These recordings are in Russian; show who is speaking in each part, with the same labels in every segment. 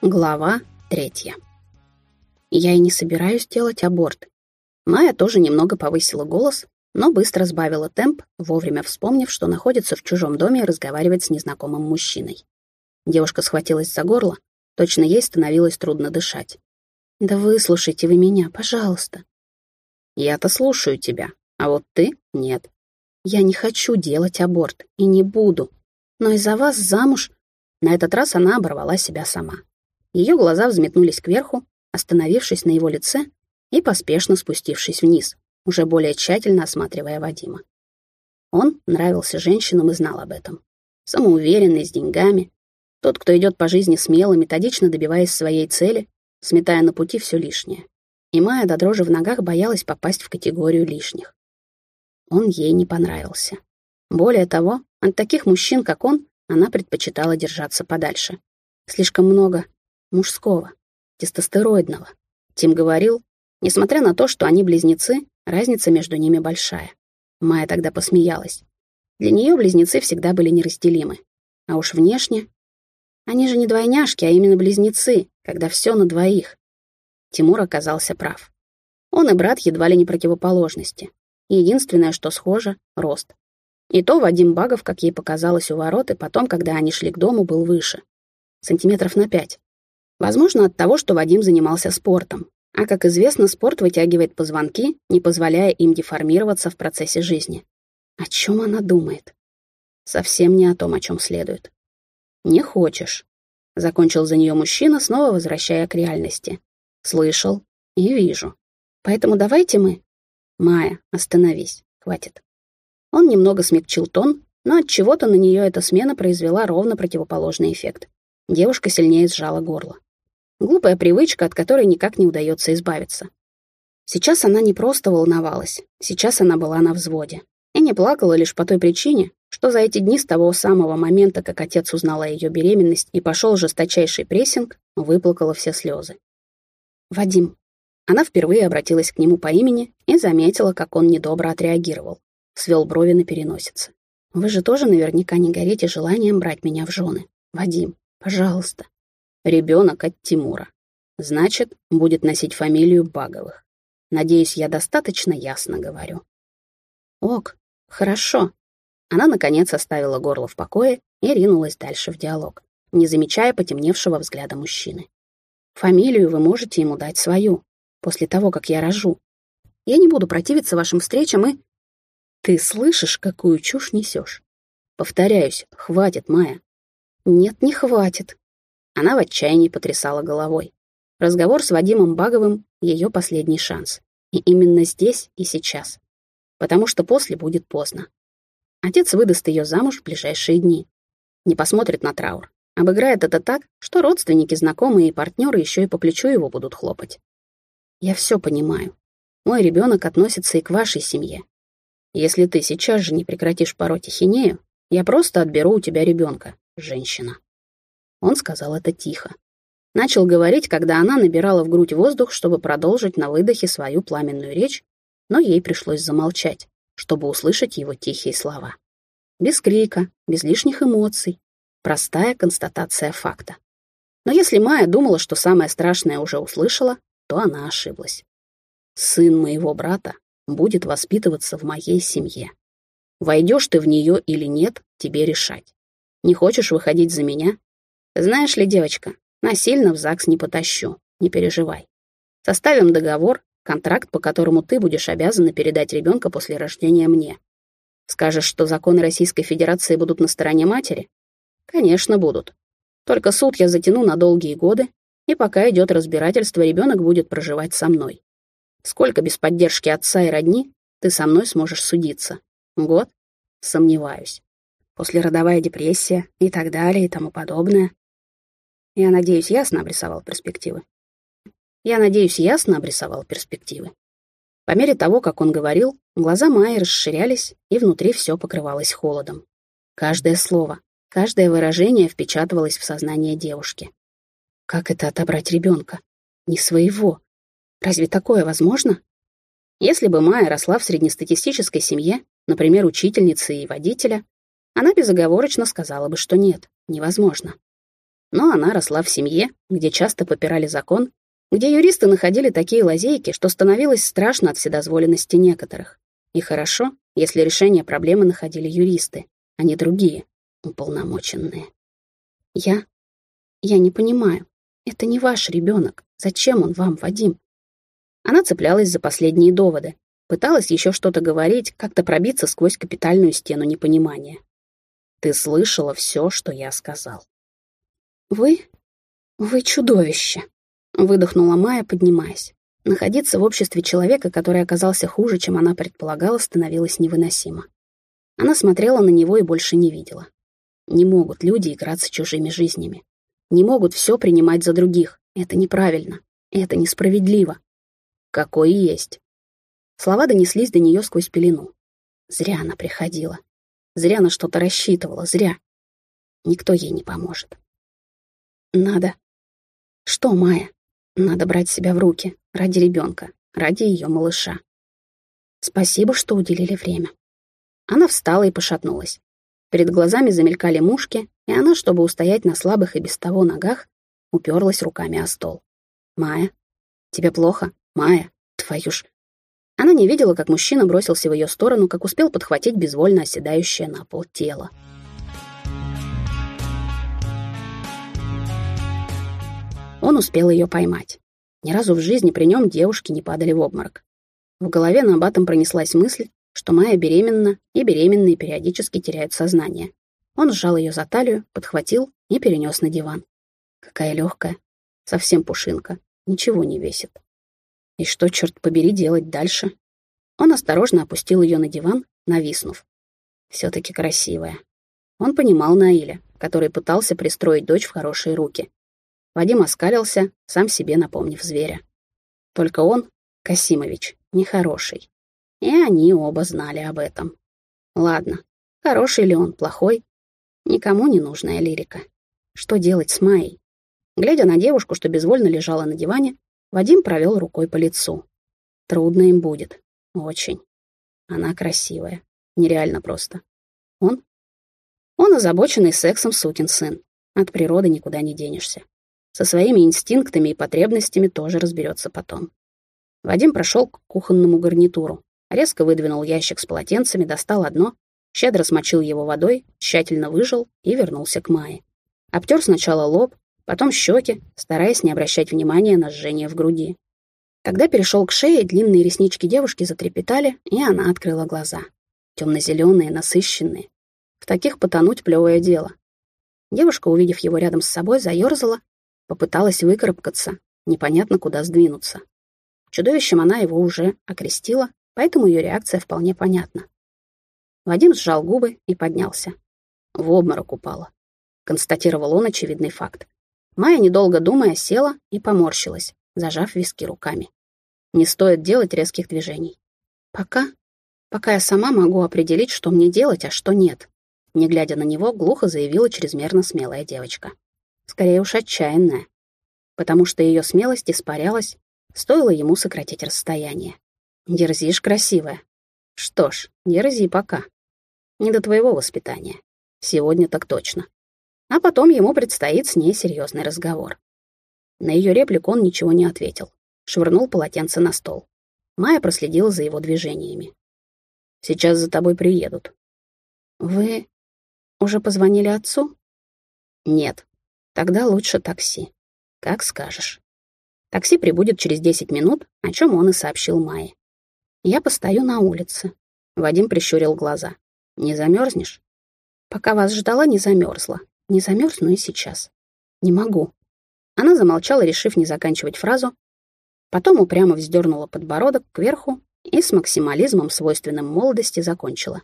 Speaker 1: Глава третья. Я и не собираюсь делать аборт. Майя тоже немного повысила голос, но быстро сбавила темп, вовремя вспомнив, что находится в чужом доме и разговаривает с незнакомым мужчиной. Девушка схватилась за горло, точно ей становилось трудно дышать. «Да выслушайте вы меня, пожалуйста». «Я-то слушаю тебя, а вот ты — нет. Я не хочу делать аборт и не буду, но из-за вас замуж...» На этот раз она оборвала себя сама. Ее глаза взметнулись кверху, остановившись на его лице и поспешно спустившись вниз, уже более тщательно осматривая Вадима. Он нравился женщинам и знал об этом. Самоуверенный, с деньгами. Тот, кто идет по жизни смело, методично добиваясь своей цели, сметая на пути все лишнее. И Майя до дрожи в ногах боялась попасть в категорию лишних. Он ей не понравился. Более того, от таких мужчин, как он, она предпочитала держаться подальше. Слишком много мужского, тестостероидного. Тим говорил, несмотря на то, что они близнецы, разница между ними большая. Майя тогда посмеялась. Для нее близнецы всегда были неразделимы. А уж внешне... Они же не двойняшки, а именно близнецы, когда все на двоих. Тимур оказался прав. Он и брат едва ли не противоположности. Единственное, что схоже — рост. И то Вадим Багов, как ей показалось у ворот, и потом, когда они шли к дому, был выше. Сантиметров на пять. Возможно, от того, что Вадим занимался спортом. А, как известно, спорт вытягивает позвонки, не позволяя им деформироваться в процессе жизни. О чем она думает? Совсем не о том, о чем следует. «Не хочешь», — закончил за нее мужчина, снова возвращая к реальности. «Слышал и вижу. Поэтому давайте мы...» «Майя, остановись, хватит». Он немного смягчил тон, но от чего то на нее эта смена произвела ровно противоположный эффект. Девушка сильнее сжала горло. Глупая привычка, от которой никак не удается избавиться. Сейчас она не просто волновалась, сейчас она была на взводе. И не плакала лишь по той причине, что за эти дни с того самого момента, как отец узнал о ее беременность и пошел жесточайший прессинг, выплакала все слезы. «Вадим». Она впервые обратилась к нему по имени и заметила, как он недобро отреагировал. Свел брови на переносице. «Вы же тоже наверняка не горите желанием брать меня в жены. Вадим, пожалуйста». Ребенок от Тимура. Значит, будет носить фамилию Баговых. Надеюсь, я достаточно ясно говорю. Ок, хорошо. Она, наконец, оставила горло в покое и ринулась дальше в диалог, не замечая потемневшего взгляда мужчины. Фамилию вы можете ему дать свою, после того, как я рожу. Я не буду противиться вашим встречам и... Ты слышишь, какую чушь несешь? Повторяюсь, хватит, Майя. Нет, не хватит. Она в отчаянии потрясала головой. Разговор с Вадимом Баговым — ее последний шанс. И именно здесь и сейчас. Потому что после будет поздно. Отец выдаст ее замуж в ближайшие дни. Не посмотрит на траур. Обыграет это так, что родственники, знакомые и партнеры еще и по плечу его будут хлопать. Я все понимаю. Мой ребенок относится и к вашей семье. Если ты сейчас же не прекратишь пороть ахинею, я просто отберу у тебя ребенка, женщина. Он сказал это тихо. Начал говорить, когда она набирала в грудь воздух, чтобы продолжить на выдохе свою пламенную речь, но ей пришлось замолчать, чтобы услышать его тихие слова. Без крика, без лишних эмоций. Простая констатация факта. Но если Майя думала, что самое страшное уже услышала, то она ошиблась. Сын моего брата будет воспитываться в моей семье. Войдешь ты в нее или нет, тебе решать. Не хочешь выходить за меня, знаешь ли, девочка, насильно в ЗАГС не потащу, не переживай. Составим договор, контракт, по которому ты будешь обязана передать ребенка после рождения мне. Скажешь, что законы Российской Федерации будут на стороне матери? Конечно, будут. Только суд я затяну на долгие годы, и пока идет разбирательство, ребенок будет проживать со мной. Сколько без поддержки отца и родни ты со мной сможешь судиться? Год? Сомневаюсь. Послеродовая депрессия и так далее и тому подобное. Я надеюсь, ясно обрисовал перспективы. Я надеюсь, ясно обрисовал перспективы. По мере того, как он говорил, глаза Майи расширялись, и внутри все покрывалось холодом. Каждое слово, каждое выражение впечатывалось в сознание девушки. Как это отобрать ребенка? Не своего. Разве такое возможно? Если бы Майя росла в среднестатистической семье, например, учительницы и водителя, она безоговорочно сказала бы, что нет, невозможно. Но она росла в семье, где часто попирали закон, где юристы находили такие лазейки, что становилось страшно от вседозволенности некоторых. И хорошо, если решение проблемы находили юристы, а не другие, уполномоченные. Я... я не понимаю. Это не ваш ребенок. Зачем он вам, Вадим? Она цеплялась за последние доводы, пыталась еще что-то говорить, как-то пробиться сквозь капитальную стену непонимания. Ты слышала все, что я сказал. Вы... вы чудовище, выдохнула Майя, поднимаясь. Находиться в обществе человека, который оказался хуже, чем она предполагала, становилось невыносимо. Она смотрела на него и больше не видела. Не могут люди играться чужими жизнями. Не могут все принимать за других. Это неправильно. Это несправедливо. Какой есть. Слова донеслись до нее сквозь пелену. Зря она приходила. Зря на что-то рассчитывала. Зря. Никто ей не поможет. Надо. Что, Майя? Надо брать себя в руки. Ради ребенка. Ради ее малыша. Спасибо, что уделили время. Она встала и пошатнулась. Перед глазами замелькали мушки, и она, чтобы устоять на слабых и без того ногах, уперлась руками о стол. «Майя, тебе плохо? Майя, твою ж...» Она не видела, как мужчина бросился в ее сторону, как успел подхватить безвольно оседающее на пол тело. Он успел ее поймать. Ни разу в жизни при нем девушки не падали в обморок. В голове на пронеслась мысль, что Майя беременна, и беременные периодически теряют сознание. Он сжал ее за талию, подхватил и перенес на диван. Какая легкая, совсем пушинка, ничего не весит. И что, черт побери, делать дальше? Он осторожно опустил ее на диван, нависнув. Все-таки красивая. Он понимал Наиля, который пытался пристроить дочь в хорошие руки. Вадим оскалился, сам себе напомнив зверя. Только он, Касимович, нехороший. И они оба знали об этом. Ладно, хороший ли он, плохой? Никому не нужная лирика. Что делать с Майей? Глядя на девушку, что безвольно лежала на диване, Вадим провел рукой по лицу. Трудно им будет. Очень. Она красивая. Нереально просто. Он? Он озабоченный сексом сукин сын. От природы никуда не денешься. Со своими инстинктами и потребностями тоже разберется потом. Вадим прошел к кухонному гарнитуру, резко выдвинул ящик с полотенцами, достал одно, щедро смочил его водой, тщательно выжил и вернулся к Майе. Обтер сначала лоб, потом щеки, стараясь не обращать внимания на жжение в груди. Когда перешел к шее, длинные реснички девушки затрепетали, и она открыла глаза. Темно-зеленые, насыщенные. В таких потонуть плевое дело. Девушка, увидев его рядом с собой, заерзала Попыталась выкарабкаться, непонятно куда сдвинуться. Чудовищем она его уже окрестила, поэтому ее реакция вполне понятна. Вадим сжал губы и поднялся. В обморок упала. Констатировал он очевидный факт. Майя, недолго думая, села и поморщилась, зажав виски руками. Не стоит делать резких движений. Пока, пока я сама могу определить, что мне делать, а что нет. Не глядя на него, глухо заявила чрезмерно смелая девочка скорее уж отчаянная, потому что ее смелость испарялась, стоило ему сократить расстояние. Дерзишь, красивая. Что ж, дерзи пока. Не до твоего воспитания. Сегодня так точно. А потом ему предстоит с ней серьезный разговор. На ее реплику он ничего не ответил. Швырнул полотенце на стол. Майя проследила за его движениями. «Сейчас за тобой приедут». «Вы уже позвонили отцу?» «Нет, Тогда лучше такси. Как скажешь. Такси прибудет через 10 минут, о чем он и сообщил Майе. Я постою на улице. Вадим прищурил глаза. Не замерзнешь? Пока вас ждала, не замерзла. Не замерзну и сейчас. Не могу. Она замолчала, решив не заканчивать фразу. Потом упрямо вздернула подбородок кверху и с максимализмом, свойственным молодости, закончила.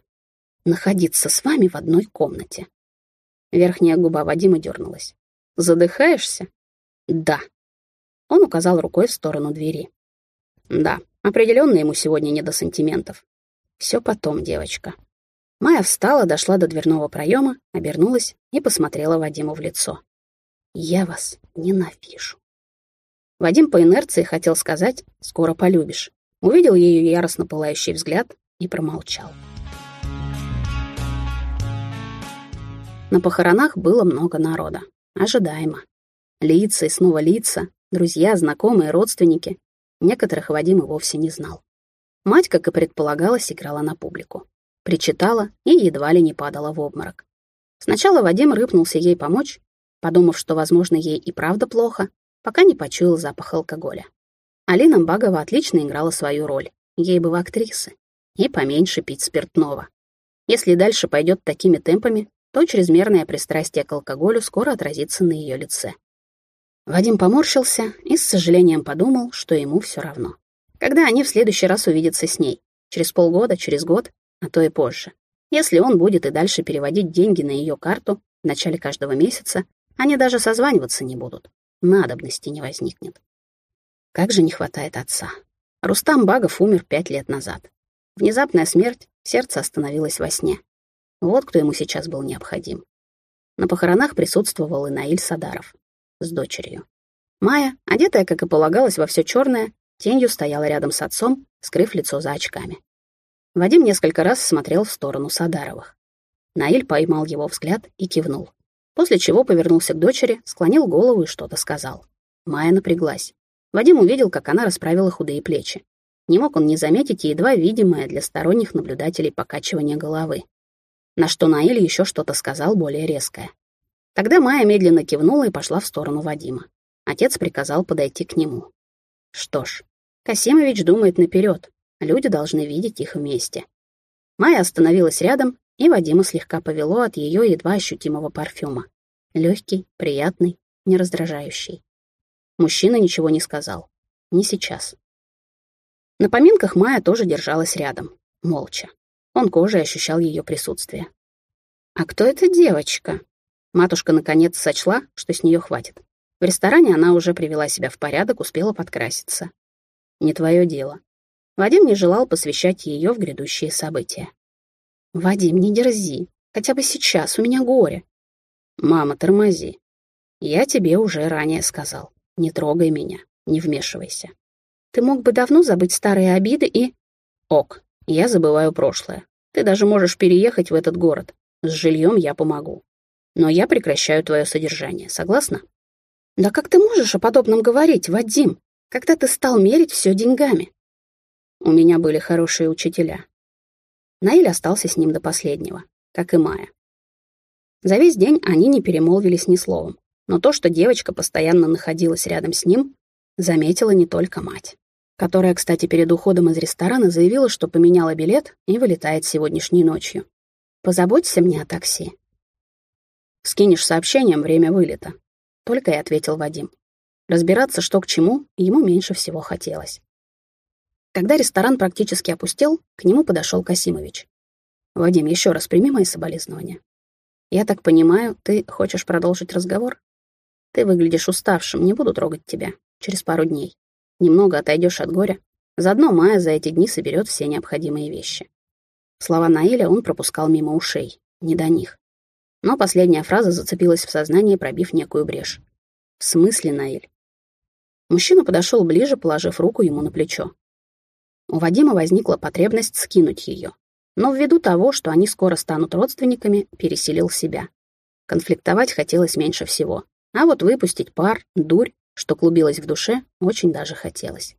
Speaker 1: Находиться с вами в одной комнате. Верхняя губа Вадима дернулась. Задыхаешься? Да. Он указал рукой в сторону двери. Да, определенно ему сегодня не до сантиментов. Все потом, девочка. Майя встала, дошла до дверного проема, обернулась и посмотрела Вадиму в лицо. «Я вас ненавижу». Вадим по инерции хотел сказать «скоро полюбишь». Увидел ее яростно пылающий взгляд и промолчал. На похоронах было много народа. Ожидаемо. Лица и снова лица, друзья, знакомые, родственники. Некоторых Вадим и вовсе не знал. Мать, как и предполагалось, играла на публику. Причитала и едва ли не падала в обморок. Сначала Вадим рыпнулся ей помочь, подумав, что, возможно, ей и правда плохо, пока не почуял запах алкоголя. Алина Багова отлично играла свою роль. Ей бы в актрисы. И поменьше пить спиртного. Если дальше пойдет такими темпами, то чрезмерное пристрастие к алкоголю скоро отразится на ее лице. Вадим поморщился и с сожалением подумал, что ему все равно. Когда они в следующий раз увидятся с ней? Через полгода, через год, а то и позже. Если он будет и дальше переводить деньги на ее карту в начале каждого месяца, они даже созваниваться не будут. Надобности не возникнет. Как же не хватает отца. Рустам Багов умер пять лет назад. Внезапная смерть, сердце остановилось во сне. Вот кто ему сейчас был необходим. На похоронах присутствовал и Наиль Садаров с дочерью. Майя, одетая, как и полагалось, во все черное, тенью стояла рядом с отцом, скрыв лицо за очками. Вадим несколько раз смотрел в сторону Садаровых. Наиль поймал его взгляд и кивнул. После чего повернулся к дочери, склонил голову и что-то сказал. Майя напряглась. Вадим увидел, как она расправила худые плечи. Не мог он не заметить едва видимое для сторонних наблюдателей покачивание головы. На что Наиль еще что-то сказал более резкое. Тогда Майя медленно кивнула и пошла в сторону Вадима. Отец приказал подойти к нему. Что ж, Касимович думает наперед. Люди должны видеть их вместе. Майя остановилась рядом, и Вадима слегка повело от ее едва ощутимого парфюма. Легкий, приятный, не раздражающий. Мужчина ничего не сказал. Не сейчас. На поминках Майя тоже держалась рядом, молча. Он кожей ощущал ее присутствие. «А кто эта девочка?» Матушка наконец сочла, что с нее хватит. В ресторане она уже привела себя в порядок, успела подкраситься. Не твое дело. Вадим не желал посвящать ее в грядущие события. «Вадим, не дерзи. Хотя бы сейчас, у меня горе». «Мама, тормози. Я тебе уже ранее сказал. Не трогай меня, не вмешивайся. Ты мог бы давно забыть старые обиды и...» «Ок, я забываю прошлое. Ты даже можешь переехать в этот город. С жильем я помогу но я прекращаю твое содержание. Согласна? Да как ты можешь о подобном говорить, Вадим, когда ты стал мерить все деньгами? У меня были хорошие учителя. Наиль остался с ним до последнего, как и Майя. За весь день они не перемолвились ни словом, но то, что девочка постоянно находилась рядом с ним, заметила не только мать, которая, кстати, перед уходом из ресторана заявила, что поменяла билет и вылетает сегодняшней ночью. «Позаботься мне о такси», Скинешь сообщением время вылета. Только и ответил Вадим. Разбираться, что к чему, ему меньше всего хотелось. Когда ресторан практически опустел, к нему подошел Касимович. «Вадим, еще раз прими мои соболезнования. Я так понимаю, ты хочешь продолжить разговор? Ты выглядишь уставшим, не буду трогать тебя. Через пару дней. Немного отойдешь от горя. Заодно Майя за эти дни соберет все необходимые вещи». Слова Наиля он пропускал мимо ушей, не до них. Но последняя фраза зацепилась в сознании, пробив некую брешь. «В смысле, Наиль?» Мужчина подошел ближе, положив руку ему на плечо. У Вадима возникла потребность скинуть ее. Но ввиду того, что они скоро станут родственниками, переселил себя. Конфликтовать хотелось меньше всего. А вот выпустить пар, дурь, что клубилась в душе, очень даже хотелось.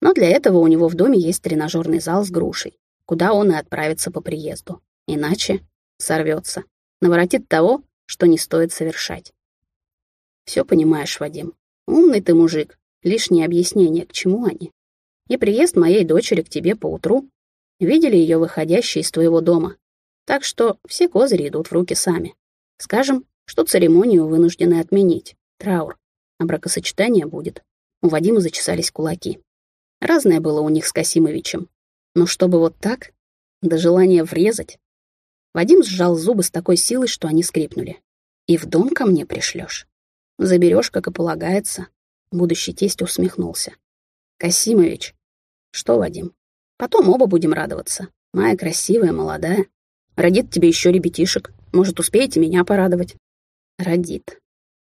Speaker 1: Но для этого у него в доме есть тренажерный зал с грушей, куда он и отправится по приезду. Иначе сорвется наворотит того, что не стоит совершать. Все понимаешь, Вадим. Умный ты мужик. Лишние объяснения, к чему они. И приезд моей дочери к тебе поутру. Видели ее выходящей из твоего дома. Так что все козыри идут в руки сами. Скажем, что церемонию вынуждены отменить. Траур. А бракосочетание будет. У Вадима зачесались кулаки. Разное было у них с Касимовичем. Но чтобы вот так, до желания врезать, Вадим сжал зубы с такой силой, что они скрипнули. «И в дом ко мне пришлешь? Заберешь, как и полагается?» Будущий тесть усмехнулся. «Касимович». «Что, Вадим? Потом оба будем радоваться. Майя красивая, молодая. Родит тебе еще ребятишек. Может, успеете меня порадовать?» «Родит.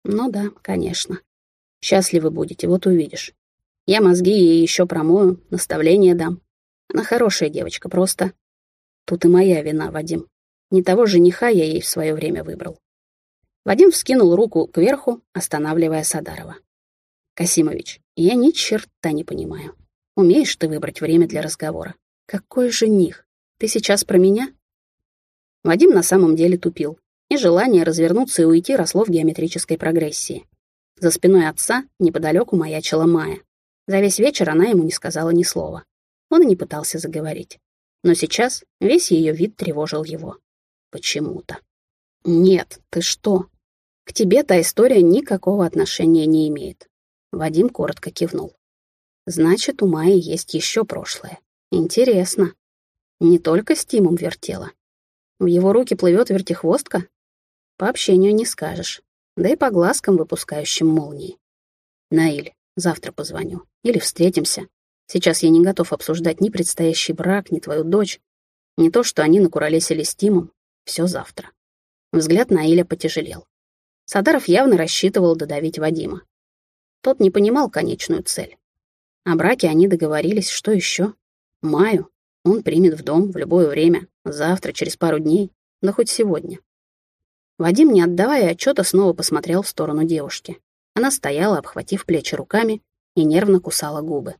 Speaker 1: Ну да, конечно. Счастливы будете, вот увидишь. Я мозги ей еще промою, наставление дам. Она хорошая девочка, просто... Тут и моя вина, Вадим. Не того жениха я ей в свое время выбрал. Вадим вскинул руку кверху, останавливая Садарова. «Касимович, я ни черта не понимаю. Умеешь ты выбрать время для разговора? Какой жених? Ты сейчас про меня?» Вадим на самом деле тупил, и желание развернуться и уйти росло в геометрической прогрессии. За спиной отца неподалеку маячила Майя. За весь вечер она ему не сказала ни слова. Он и не пытался заговорить. Но сейчас весь ее вид тревожил его. Почему-то. «Нет, ты что? К тебе та история никакого отношения не имеет». Вадим коротко кивнул. «Значит, у Майи есть еще прошлое. Интересно. Не только с Тимом вертела. В его руки плывет вертихвостка? По общению не скажешь. Да и по глазкам, выпускающим молнии. Наиль, завтра позвоню. Или встретимся. Сейчас я не готов обсуждать ни предстоящий брак, ни твою дочь. Не то, что они накуролесили с Тимом. Все завтра. Взгляд Наиля потяжелел. Садаров явно рассчитывал додавить Вадима. Тот не понимал конечную цель. О браке они договорились, что еще? Маю. Он примет в дом в любое время, завтра, через пару дней, да хоть сегодня. Вадим, не отдавая отчета, снова посмотрел в сторону девушки. Она стояла, обхватив плечи руками, и нервно кусала губы.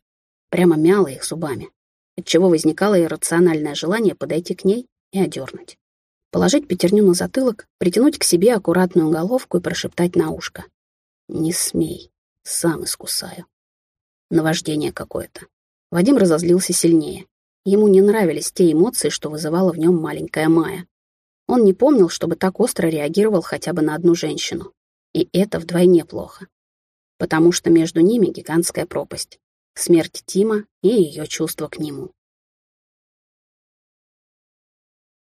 Speaker 1: Прямо мяла их зубами, отчего возникало иррациональное желание подойти к ней и одернуть. Положить пятерню на затылок, притянуть к себе аккуратную головку и прошептать на ушко. «Не смей, сам искусаю». Наваждение какое-то. Вадим разозлился сильнее. Ему не нравились те эмоции, что вызывала в нем маленькая Майя. Он не помнил, чтобы так остро реагировал хотя бы на одну женщину. И это вдвойне плохо. Потому что между ними гигантская пропасть. Смерть Тима и ее чувство к нему.